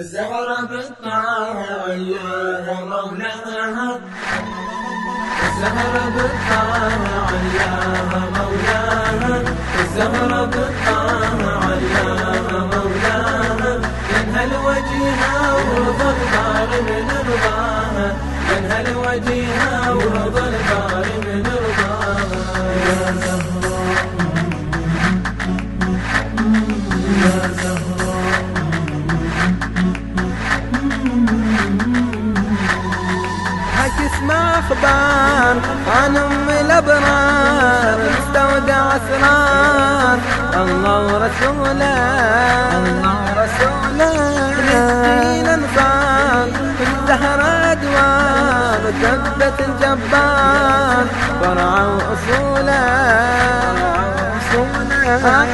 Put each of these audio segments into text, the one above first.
الزهرة بالطاعة وياها مولاها الزهرة بالطاعة وياها مولاها الزهرة بالطاعة وياها مولاها ينهل وجهها ورضا البار من رضاها ينهل وجهها ورضا أخبار عن أم الأبرار مستودع أسرار. الله ورسوله الله ورسوله فلسطين انفار الزهر أدوار ثبت الجبار. فرع واصوله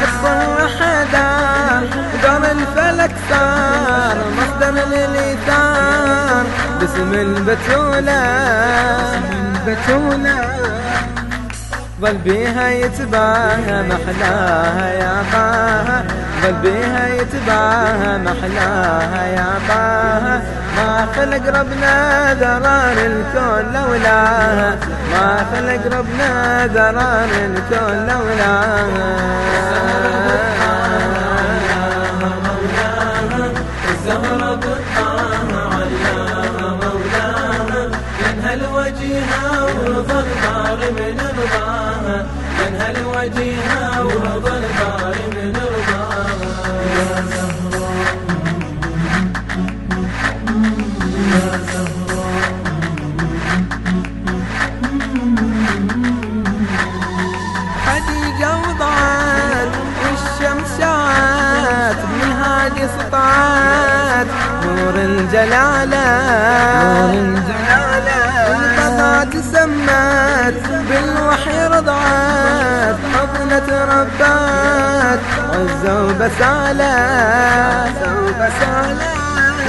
قصه وحده دار الفلك صار مصدر للإيثار. باسم البتولة. البتولة ظل بيها يتباهى محلاها يا باها ظل بيها يتباهى محلاها يا باها ما خلق ربنا ذرار الكون لولاها ما خلق ربنا ذرار الكون لولاها وجهها ورضا البار من رضاها يا زهراء يا زهراء حديقة وضعت والشمس شعت من هادي سطعت نور الجلالة نور الجلالة الفضاء تسمت بالوحي رضعت. ربات عزة وبسالة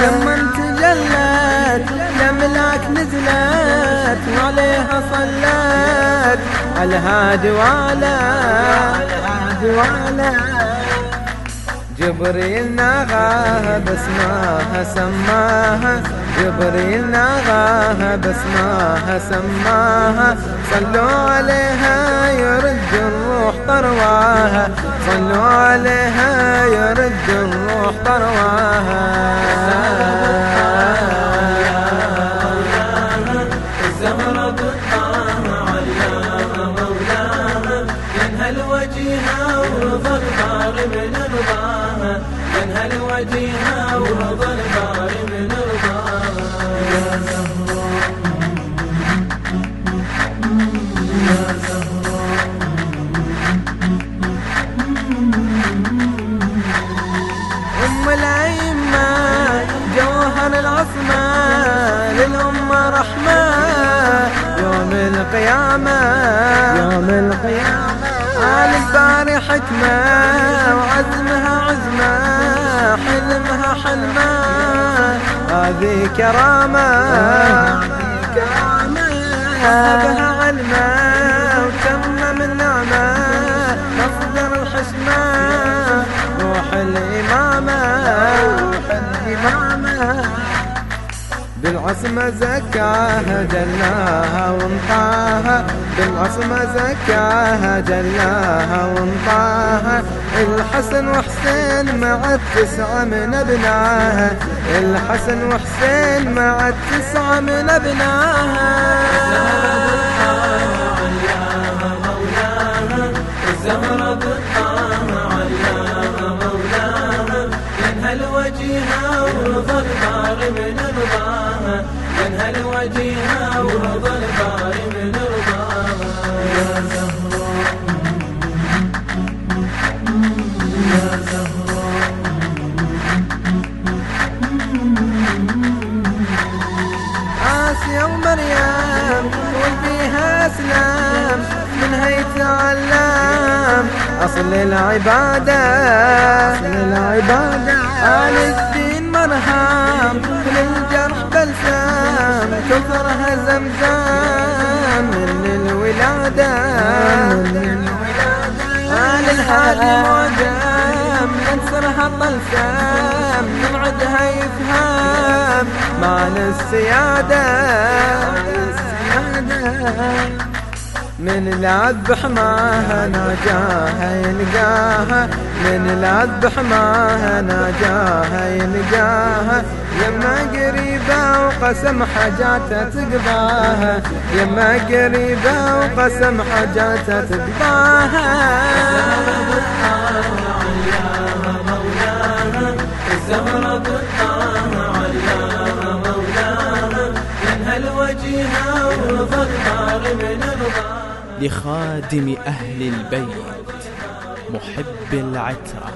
لما تجلت لملاك نزلت وعليها صلت. على هادي وعلى وعلى جبريل نغاها بسماها سماها. جبريل نغاها بسماها سماها. صلوا عليها يرد الروح طرواها. صلوا عليها يرد الروح طرواها. وجهها ورضا البار من رضاها ينهل وجهها ورضا القيامة. يوم القيامة. آل الباري حكمة وعزمها عزمة حلمها حلمة. هذه كرامة. كرامة. علمة وتم بالعصمة زكاها جلاها وانطاها. بالعصمة زكاها جلاها وانطاها. الحسن وحسين مع التسعة من ابناها. الحسن وحسين مع التسعة من ابناها. الزهرة بالطاعة ورضا البار من رضاها يا يا آسيا ومريم اسلام منها يتعلم أصل العبادة أصل العبادة مرهم للجرح بلسام كثرها زمزم من الولادة الولادة آل الهادي معجم ننصرها طلسام من بعدها يفهم معنى السيادة. من العذب حماها ناجاها يلقاها. من العذب حماها ناجاها يلقاها. يما قريبة وقسم حاجاتها تقضاها. يما قريبة وقسم حاجاتها تقضاها. الزهرة بالطه علاها مولاها ينهى الوجيها والظهر من رضاها لخادم أهل البيت محب العترة.